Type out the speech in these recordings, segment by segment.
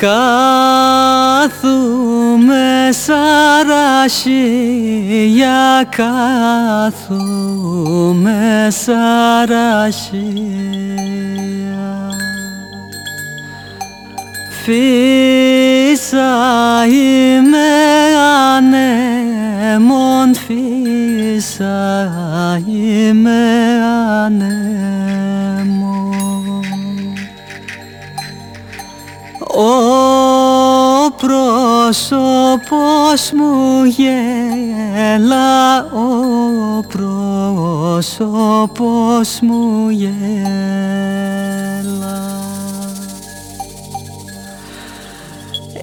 Κάθουμε σαρασία, κάθουμε σαρασία Φύσα είμαι Ο πρόσωπος μου γέλα, ο πρόσωπος μου γέλα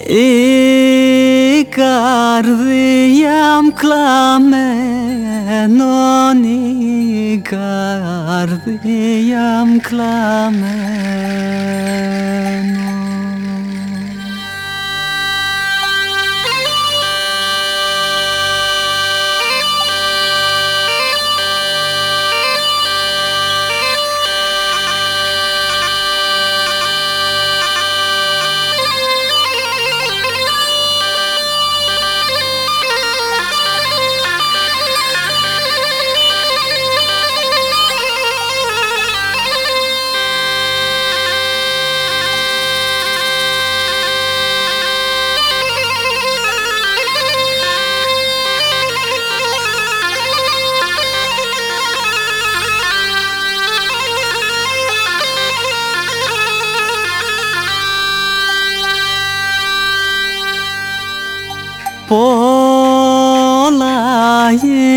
η καρδιά μου κλαμμένον, η καρδιά μου κλαμμένον.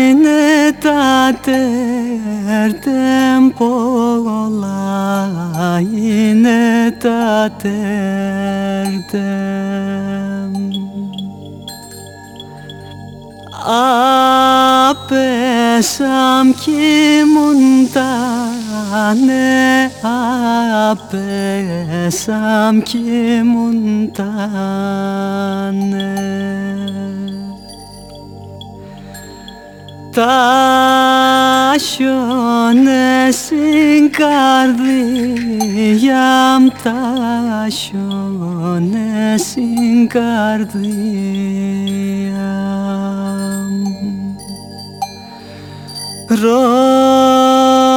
Πολλά είναι τα τέρτεμ, πολλά είναι τα τέρτεμ. Απέσαμ κι μουντάνε, απέσαμ κι μουντάνε. Taşın esin kardiyam Taşın esin kardiyam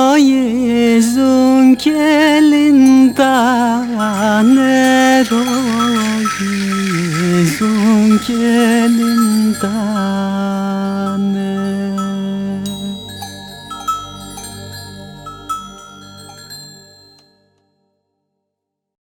Royezun ke